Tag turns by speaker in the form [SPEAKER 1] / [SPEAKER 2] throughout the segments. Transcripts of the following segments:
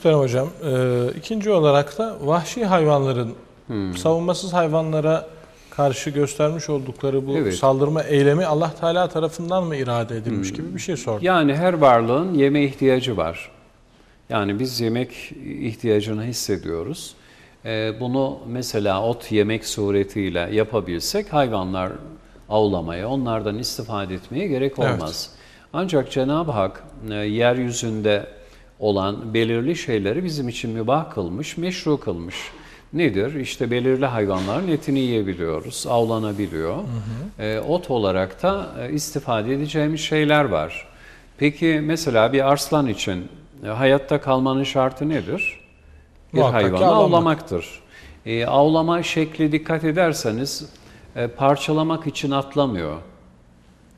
[SPEAKER 1] Muhterem hocam, e, ikinci olarak da vahşi hayvanların
[SPEAKER 2] Hmm.
[SPEAKER 1] savunmasız hayvanlara karşı göstermiş oldukları bu
[SPEAKER 2] Evet.
[SPEAKER 1] saldırma eylemi Allah Teala tarafından mı irade edilmiş gibi bir şey sordu.
[SPEAKER 2] Yani her varlığın yeme ihtiyacı var. Yani biz yemek ihtiyacını hissediyoruz. Ee, bunu mesela ot yemek suretiyle yapabilsek hayvanlar avlamaya, onlardan istifade etmeye gerek olmaz. Ancak Cenab-ı Hak e, yeryüzünde olan belirli şeyleri bizim için mübah kılmış, meşru kılmış. Nedir? İşte belirli hayvanların etini yiyebiliyoruz, avlanabiliyor. Ee, ot olarak da e, istifade edeceğimiz şeyler var. Peki mesela bir arslan için e, hayatta kalmanın şartı nedir? Bir
[SPEAKER 1] Muhakkak
[SPEAKER 2] hayvanı
[SPEAKER 1] avlamak.
[SPEAKER 2] avlamaktır. E, avlama şekli dikkat ederseniz e, parçalamak için atlamıyor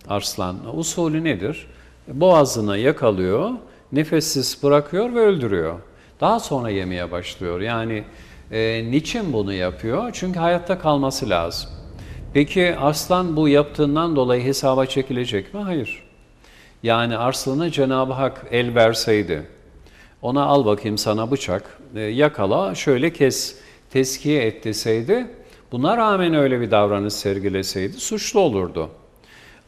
[SPEAKER 2] arslan. Usulü nedir? Boğazını yakalıyor, nefessiz bırakıyor ve öldürüyor. Daha sonra yemeye başlıyor. Yani e, niçin bunu yapıyor? Çünkü hayatta kalması lazım. Peki arslan bu yaptığından dolayı hesaba çekilecek mi? Hayır. Yani arslana Cenab-ı Hak el verseydi, ona al bakayım sana bıçak, e, yakala, şöyle kes, teskiye et deseydi, buna rağmen öyle bir davranış sergileseydi suçlu olurdu.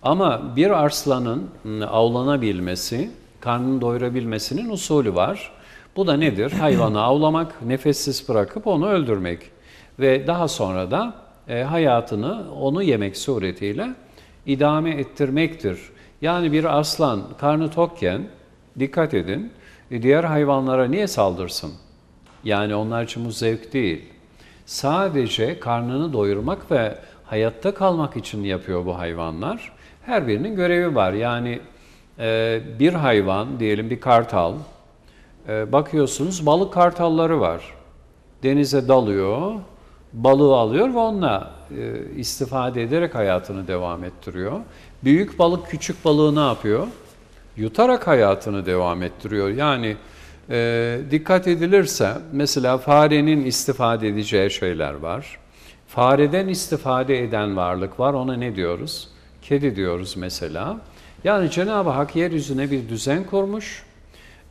[SPEAKER 2] Ama bir arslanın m, avlanabilmesi, karnını doyurabilmesinin usulü var. Bu da nedir? Hayvanı avlamak, nefessiz bırakıp onu öldürmek ve daha sonra da e, hayatını onu yemek suretiyle idame ettirmektir. Yani bir aslan karnı tokken, dikkat edin, e, diğer hayvanlara niye saldırsın? Yani onlar için bu zevk değil. Sadece karnını doyurmak ve hayatta kalmak için yapıyor bu hayvanlar. Her birinin görevi var. Yani bir hayvan, diyelim bir kartal, e, bakıyorsunuz balık kartalları var. Denize dalıyor, balığı alıyor ve onunla e, istifade ederek hayatını devam ettiriyor. Büyük balık küçük balığı ne yapıyor? Yutarak hayatını devam ettiriyor. Yani e, dikkat edilirse mesela farenin istifade edeceği şeyler var. Fareden istifade eden varlık var. Ona ne diyoruz? Kedi diyoruz mesela. Yani Cenab-ı Hak yeryüzüne bir düzen kurmuş.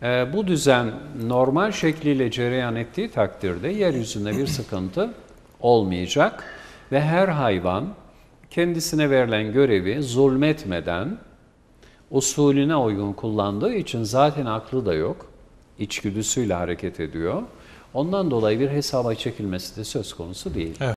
[SPEAKER 2] Ee, bu düzen normal şekliyle cereyan ettiği takdirde yeryüzünde bir sıkıntı olmayacak ve her hayvan kendisine verilen görevi zulmetmeden usulüne uygun kullandığı için zaten aklı da yok, içgüdüsüyle hareket ediyor. Ondan dolayı bir hesaba çekilmesi de söz konusu değil.